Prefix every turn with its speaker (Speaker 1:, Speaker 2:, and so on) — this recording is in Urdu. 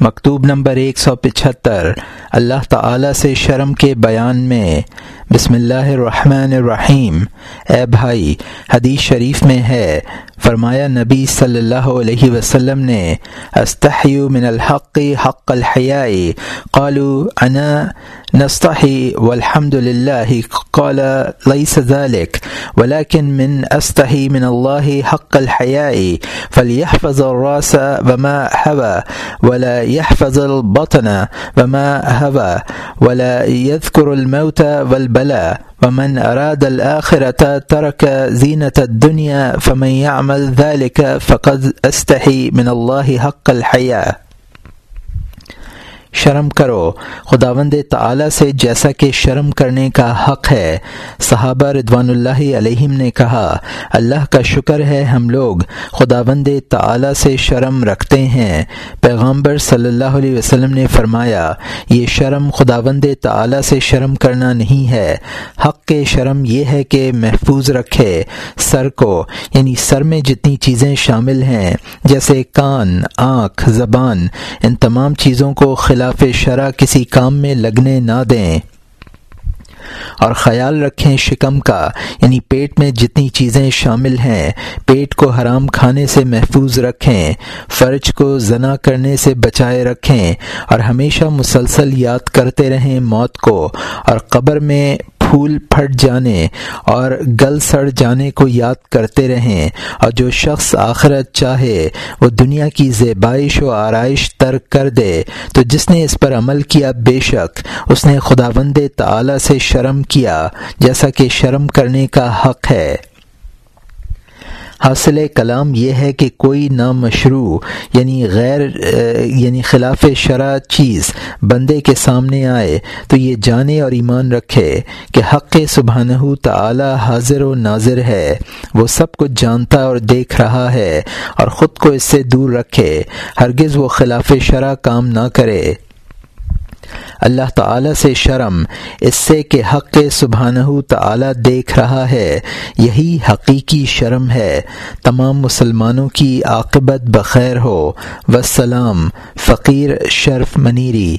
Speaker 1: مکتوب نمبر ایک سو پچہتر اللہ تعالی سے شرم کے بیان میں، بسم اللہ الرحمن الرحیم، اے بھائی، حدیث شریف میں ہے۔ فرمایا نبی صلی اللہ علیہ وسلم نے، استحیو من الحق حق الحیاء قالوا انا نستحی والحمد للہ قال ليس ذلك ولكن من استحی من اللہ حق الحیاء فليحفظ الراس وما هوى ولا يحفظ البطن وما هوى ولا يذكر الموت والبلاء ومن أراد الآخرة ترك زينة الدنيا فمن يعمل ذلك فقد استحي من الله حق الحياة شرم کرو۔ خداوند تعالی سے جیسا کہ شرم کرنے کا حق ہے۔ صحابہ ردوان اللہ علیہم نے کہا، اللہ کا شکر ہے ہم لوگ خداوند تعالی سے شرم رکھتے ہیں۔ پیغامبر صلی اللہ علیہ وسلم نے فرمایا، یہ شرم خداوند تعالی سے شرم کرنا نہیں ہے۔ حق کے شرم یہ ہے کہ محفوظ رکھے۔ سر کو یعنی سر میں جتنی چیزیں شامل ہیں، جیسے کان، آنکھ، زبان، ان تمام چیزوں کو خلاف خلاف شرع کسی کام میں لگنے نہ دیں۔ اور خیال رکھیں شکم کا یعنی پیٹ میں جتنی چیزیں شامل ہیں، پیٹ کو حرام کھانے سے محفوظ رکھیں، فرج کو زنا کرنے سے بچائے رکھیں، اور ہمیشہ مسلسل یاد کرتے رہیں موت کو، اور قبر میں پھول پھٹ جانے اور گل سڑ جانے کو یاد کرتے رہیں اور جو شخص آخرت چاہے وہ دنیا کی زیبائش و آرائش ترک کر دے۔ تو جس نے اس پر عمل کیا بے شک اس نے خدا بند سے شرم کیا، جیسا کہ شرم کرنے کا حق ہے۔ حاصل کلام یہ ہے کہ کوئی نامشروع یعنی غیر یعنی خلاف شرع چیز بندے کے سامنے آئے تو یہ جانے اور ایمان رکھے کہ حق سبحانہ تعالی حاضر و ناظر ہے، وہ سب کچھ جانتا اور دیکھ رہا ہے اور خود کو اس سے دور رکھے، ہرگز وہ خلاف شرع کام نہ کرے۔ اللہ تعالی سے شرم، اس سے کہ حق سبحانہ تعالی دیکھ رہا ہے، یہی حقیقی شرم ہے۔ تمام مسلمانوں کی عاقبت بخیر ہو۔ وسلام فقیر شرف منیری۔